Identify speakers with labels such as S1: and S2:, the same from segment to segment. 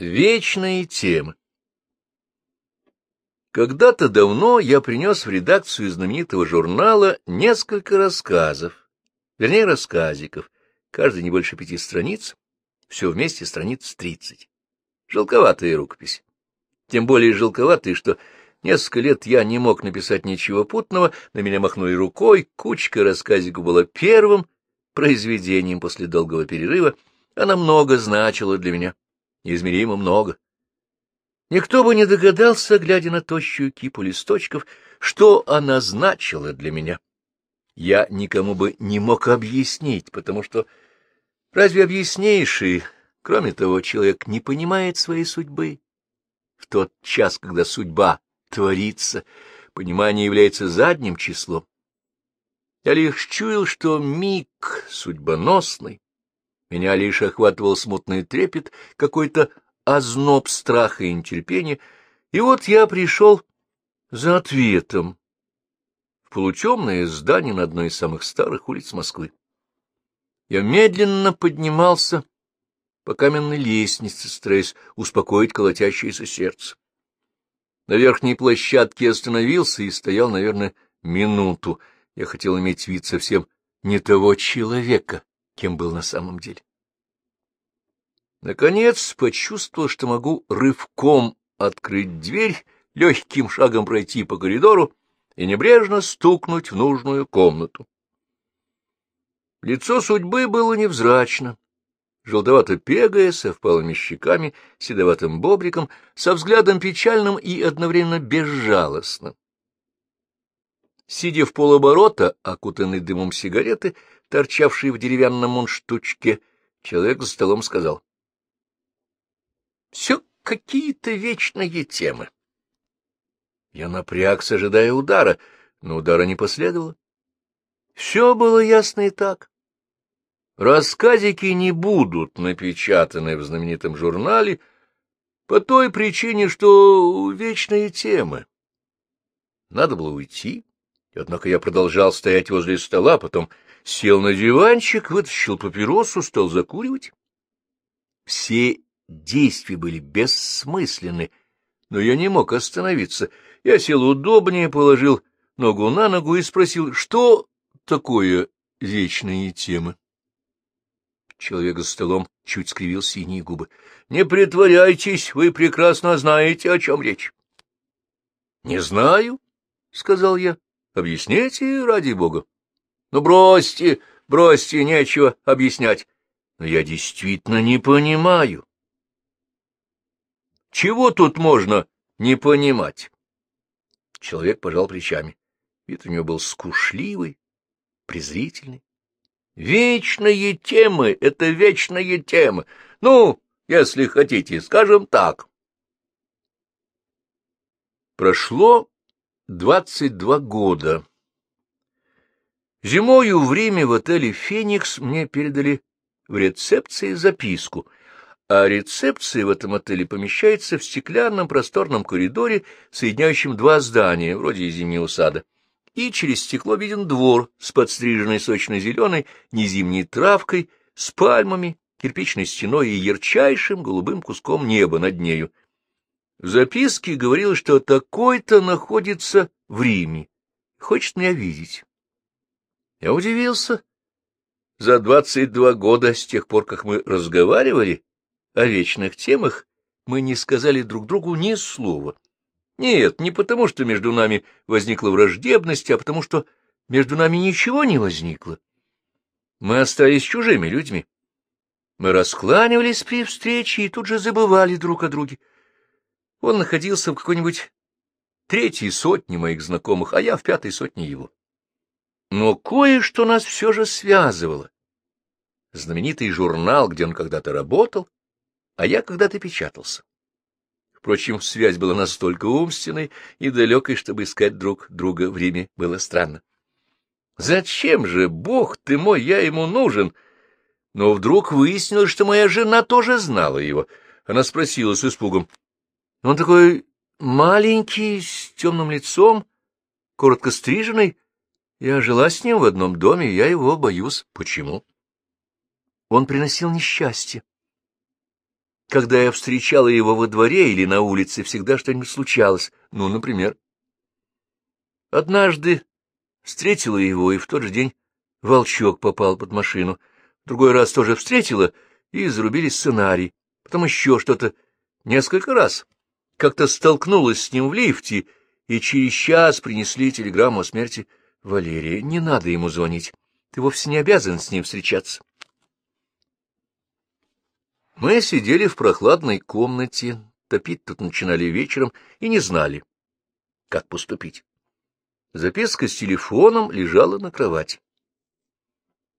S1: Вечные темы Когда-то давно я принес в редакцию знаменитого журнала несколько рассказов, вернее, рассказиков, каждый не больше пяти страниц, все вместе страниц тридцать. Желковатые рукописи. Тем более желковатые, что несколько лет я не мог написать ничего путного, на меня махнули рукой, кучка рассказиков была первым произведением после долгого перерыва, она много значила для меня неизмеримо много. Никто бы не догадался, глядя на тощую кипу листочков, что она значила для меня. Я никому бы не мог объяснить, потому что разве объяснейший, кроме того, человек не понимает своей судьбы? В тот час, когда судьба творится, понимание является задним числом. Я лишь чуял, что миг судьбоносный, меня лишь охватывал смутный трепет, какой-то озноб страха и нетерпения, и вот я пришел за ответом в полутемное здание на одной из самых старых улиц Москвы. Я медленно поднимался по каменной лестнице, стараясь успокоить колотящееся сердце. На верхней площадке остановился и стоял, наверное, минуту. Я хотел иметь вид совсем не того человека, кем был на самом деле. Наконец почувствовал, что могу рывком открыть дверь, легким шагом пройти по коридору и небрежно стукнуть в нужную комнату. Лицо судьбы было невзрачно, желтовато-пегое, со впалыми щеками, седоватым бобриком, со взглядом печальным и одновременно безжалостным. Сидя в полоборота, окутанный дымом сигареты, торчавший в деревянном мундштучке, человек за столом сказал. — Все какие-то вечные темы. Я напрягся, ожидая удара, но удара не последовало. Все было ясно и так. Рассказики не будут напечатаны в знаменитом журнале по той причине, что вечные темы. Надо было уйти, однако я продолжал стоять возле стола, потом сел на диванчик, вытащил папиросу, стал закуривать. Все действия были бессмысленны, но я не мог остановиться. Я сел удобнее, положил ногу на ногу и спросил, что такое вечные темы. Человек за столом чуть скривил синие губы. — Не притворяйтесь, вы прекрасно знаете, о чем речь. — Не знаю, — сказал я. — Объясните, ради бога. — Ну, бросьте, бросьте, нечего объяснять. Но я действительно не понимаю. Чего тут можно не понимать? Человек пожал плечами. Вид у него был скушливый, презрительный. Вечные темы — это вечные темы. Ну, если хотите, скажем так. Прошло двадцать два года. Зимою в Риме в отеле «Феникс» мне передали в рецепции записку, а рецепция в этом отеле помещается в стеклянном просторном коридоре, соединяющем два здания, вроде зимнего сада, и через стекло виден двор с подстриженной сочно-зеленой незимней травкой, с пальмами, кирпичной стеной и ярчайшим голубым куском неба над нею. В записке говорилось, что такой-то находится в Риме, хочет меня видеть. Я удивился. За двадцать два года, с тех пор, как мы разговаривали о вечных темах, мы не сказали друг другу ни слова. Нет, не потому, что между нами возникла враждебность, а потому, что между нами ничего не возникло. Мы остались чужими людьми. Мы раскланивались при встрече и тут же забывали друг о друге. Он находился в какой-нибудь третьей сотне моих знакомых, а я в пятой сотне его. Но кое-что нас все же связывало. Знаменитый журнал, где он когда-то работал, а я когда-то печатался. Впрочем, связь была настолько умственной и далекой, чтобы искать друг друга в Риме было странно. Зачем же, бог ты мой, я ему нужен? Но вдруг выяснилось, что моя жена тоже знала его. Она спросила с испугом. Он такой маленький, с темным лицом, коротко стриженный, я жила с ним в одном доме, я его боюсь. Почему? Он приносил несчастье. Когда я встречала его во дворе или на улице, всегда что-нибудь случалось. Ну, например. Однажды встретила его, и в тот же день волчок попал под машину. В другой раз тоже встретила, и зарубили сценарий. Потом еще что-то несколько раз. Как-то столкнулась с ним в лифте, и через час принесли телеграмму о смерти Валерия. Не надо ему звонить. Ты вовсе не обязан с ним встречаться. Мы сидели в прохладной комнате, топить тут начинали вечером и не знали, как поступить. Записка с телефоном лежала на кровати.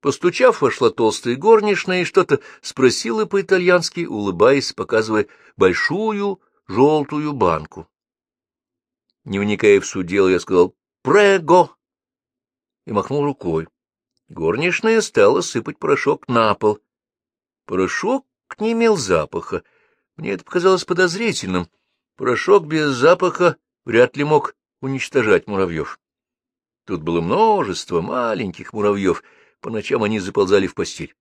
S1: Постучав, вошла толстая горничная и что-то спросила по-итальянски, улыбаясь, показывая большую желтую банку. Не вникая в суть я сказал «Прего!» И махнул рукой. Горничная стала сыпать порошок на пол. Порошок не имел запаха. Мне это показалось подозрительным. Порошок без запаха вряд ли мог уничтожать муравьев. Тут было множество маленьких муравьев, по ночам они заползали в постель.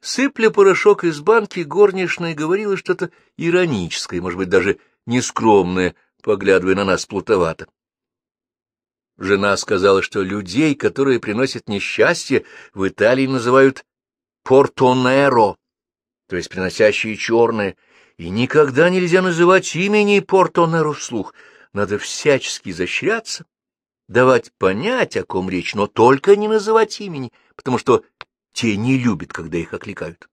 S1: Сыпля порошок из банки, горничная говорила что-то ироническое, может быть, даже нескромное, поглядывая на нас плутовато. Жена сказала, что людей, которые приносят несчастье, в Италии называют «портонеро», то есть приносящие черное, и никогда нельзя называть имени Портонеру вслух. Надо всячески изощряться, давать понять, о ком речь, но только не называть имени, потому что те не любят, когда их окликают.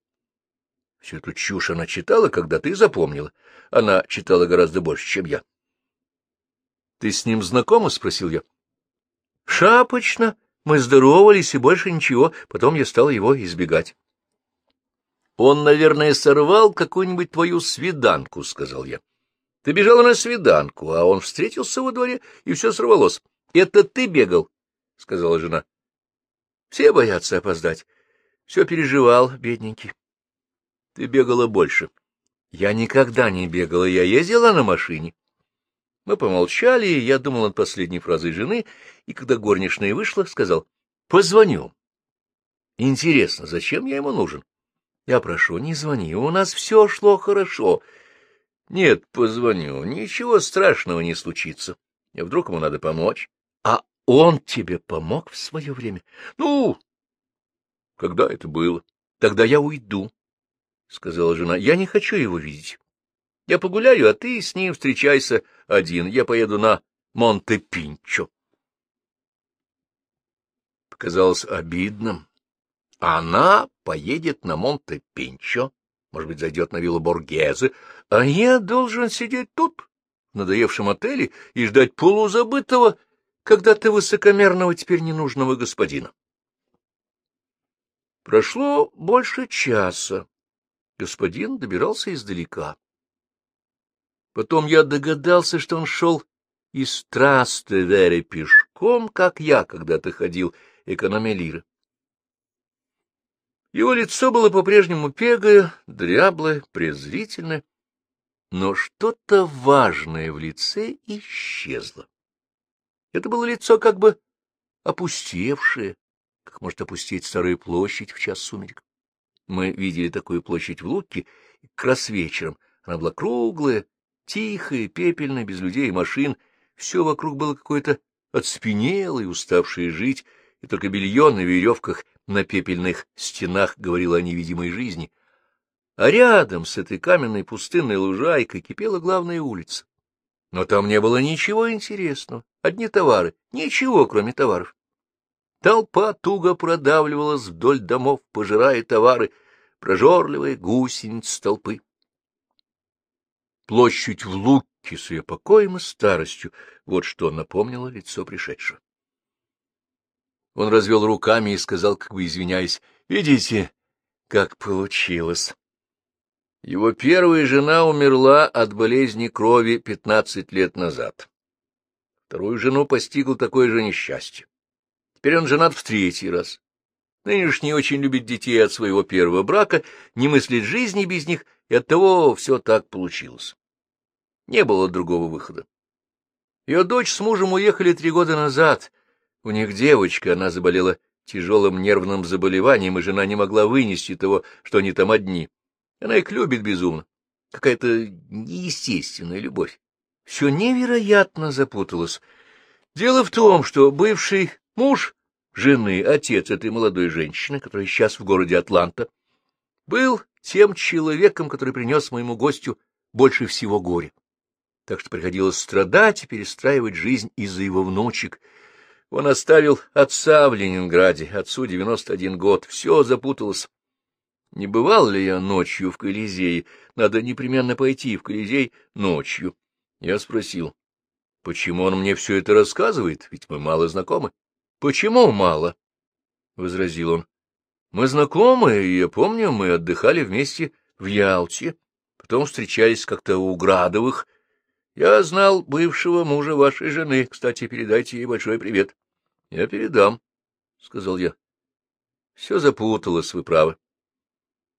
S1: Всю эту чушь она читала, когда ты запомнила. Она читала гораздо больше, чем я. — Ты с ним знакома? — спросил я. — Шапочно. Мы здоровались, и больше ничего. Потом я стала его избегать. Он, наверное, сорвал какую-нибудь твою свиданку, — сказал я. Ты бежала на свиданку, а он встретился во дворе, и все сорвалось. Это ты бегал, — сказала жена. Все боятся опоздать. Все переживал, бедненький. Ты бегала больше. Я никогда не бегала, я ездила на машине. Мы помолчали, и я думал над последней фразой жены, и когда горничная вышла, сказал, — Позвоню. Интересно, зачем я ему нужен? Я прошу, не звони, у нас все шло хорошо. Нет, позвоню, ничего страшного не случится. Вдруг ему надо помочь. А он тебе помог в свое время? Ну, когда это было? Тогда я уйду, — сказала жена. Я не хочу его видеть. Я погуляю, а ты с ним встречайся один. Я поеду на Монте-Пинчо. Показалось обидным. Она поедет на Монте-Пинчо, может быть, зайдет на виллу Боргезе, а я должен сидеть тут, в надоевшем отеле, и ждать полузабытого, когда-то высокомерного теперь ненужного господина. Прошло больше часа. Господин добирался издалека. Потом я догадался, что он шел из Трастевере пешком, как я когда-то ходил, экономя лиры. Его лицо было по-прежнему пегое, дряблое, презрительное, но что-то важное в лице исчезло. Это было лицо как бы опустевшее, как может опустить старая площадь в час сумерек. Мы видели такую площадь в Луке, как раз вечером она была круглая, тихая, пепельная, без людей и машин, все вокруг было какое-то отспенелое, уставшее жить, и только белье на веревках на пепельных стенах говорило о невидимой жизни, а рядом с этой каменной пустынной лужайкой кипела главная улица. Но там не было ничего интересного, одни товары, ничего, кроме товаров. Толпа туго продавливалась вдоль домов, пожирая товары, прожорливые гусеницы толпы. Площадь в Луке с ее покоем и старостью — вот что напомнило лицо пришедшего. Он развел руками и сказал, как бы извиняясь, «Видите, как получилось». Его первая жена умерла от болезни крови пятнадцать лет назад. Вторую жену постигло такое же несчастье. Теперь он женат в третий раз. Нынешний очень любит детей от своего первого брака, не мыслит жизни без них, и оттого все так получилось. Не было другого выхода. Ее дочь с мужем уехали три года назад — у них девочка, она заболела тяжелым нервным заболеванием, и жена не могла вынести того, что они там одни. Она их любит безумно. Какая-то неестественная любовь. Все невероятно запуталось. Дело в том, что бывший муж жены, отец этой молодой женщины, которая сейчас в городе Атланта, был тем человеком, который принес моему гостю больше всего горя. Так что приходилось страдать и перестраивать жизнь из-за его внучек. Он оставил отца в Ленинграде, отцу 91 год, все запуталось. Не бывал ли я ночью в Колизее? Надо непременно пойти в Колизей ночью. Я спросил, почему он мне все это рассказывает, ведь мы мало знакомы. — Почему мало? — возразил он. — Мы знакомы, и я помню, мы отдыхали вместе в Ялте, потом встречались как-то у Градовых. Я знал бывшего мужа вашей жены, кстати, передайте ей большой привет. — Я передам, — сказал я. — Все запуталось, вы правы.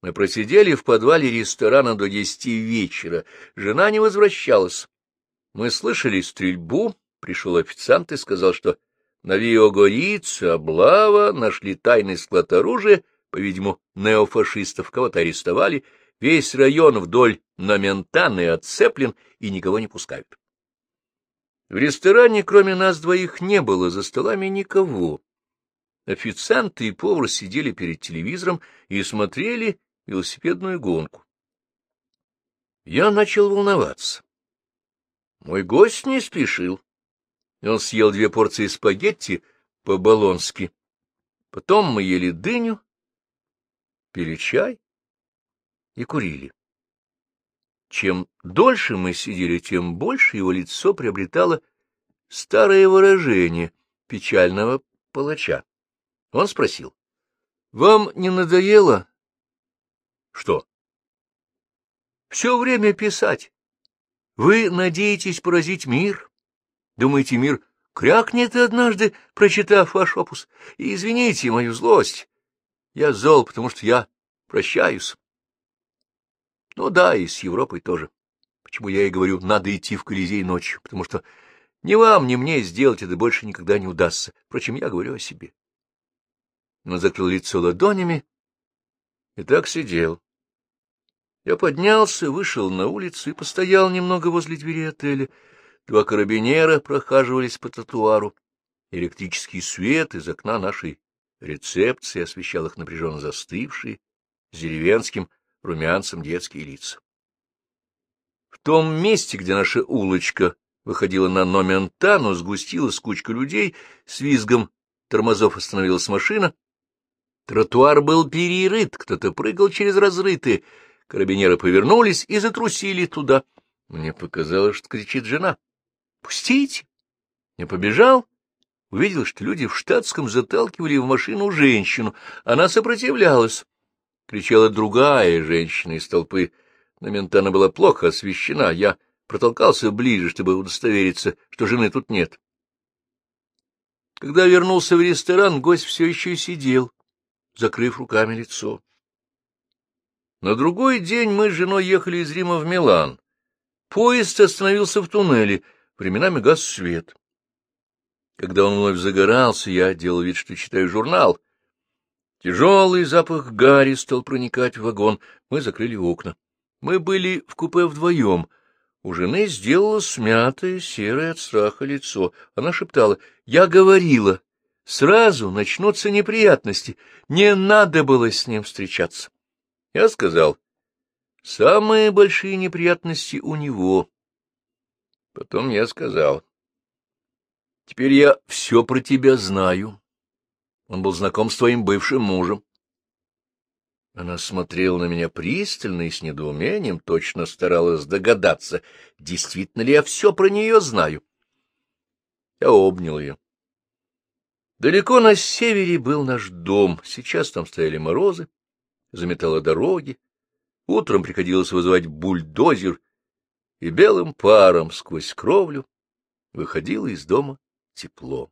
S1: Мы просидели в подвале ресторана до десяти вечера. Жена не возвращалась. Мы слышали стрельбу, пришел официант и сказал, что на Виогорице, облава, нашли тайный склад оружия, по-видимому, неофашистов, кого-то арестовали, весь район вдоль Номентаны отцеплен и никого не пускают. В ресторане, кроме нас двоих, не было за столами никого. Официанты и повар сидели перед телевизором и смотрели велосипедную гонку. Я начал волноваться. Мой гость не спешил. Он съел две порции спагетти по-болонски. Потом мы ели дыню, пили чай и курили. Чем дольше мы сидели, тем больше его лицо приобретало старое выражение печального палача. Он спросил, — Вам не надоело? — Что? — Все время писать. Вы надеетесь поразить мир? Думаете, мир крякнет однажды, прочитав ваш опус? И извините мою злость. Я зол, потому что я прощаюсь. Ну да, и с Европой тоже. Почему я и говорю, надо идти в Колизей ночью, потому что ни вам, ни мне сделать это больше никогда не удастся. Впрочем, я говорю о себе. Он закрыл лицо ладонями и так сидел. Я поднялся, вышел на улицу и постоял немного возле двери отеля. Два карабинера прохаживались по тротуару. Электрический свет из окна нашей рецепции освещал их напряженно застывшие, с деревенским румянцем детские лица. В том месте, где наша улочка выходила на Номентану, сгустилась кучка людей, с визгом тормозов остановилась машина. Тротуар был перерыт, кто-то прыгал через разрытые. Карабинеры повернулись и затрусили туда. Мне показалось, что кричит жена. Пустите! Я побежал, увидел, что люди в штатском заталкивали в машину женщину. Она сопротивлялась. Кричала другая женщина из толпы. На Ментана была плохо освещена. Я протолкался ближе, чтобы удостовериться, что жены тут нет. Когда вернулся в ресторан, гость все еще сидел, закрыв руками лицо. На другой день мы с женой ехали из Рима в Милан. Поезд остановился в туннеле — временами гас свет. Когда он вновь загорался, я делал вид, что читаю журнал. Тяжелый запах гари стал проникать в вагон. Мы закрыли окна. Мы были в купе вдвоем. У жены сделала смятое, серое от страха лицо. Она шептала, «Я говорила, сразу начнутся неприятности. Не надо было с ним встречаться». Я сказал, «Самые большие неприятности у него». Потом я сказал. Теперь я все про тебя знаю. Он был знаком с твоим бывшим мужем. Она смотрела на меня пристально и с недоумением, точно старалась догадаться, действительно ли я все про нее знаю. Я обнял ее. Далеко на севере был наш дом, сейчас там стояли морозы, заметало дороги. Утром приходилось вызывать бульдозер и белым паром сквозь кровлю выходило из дома тепло.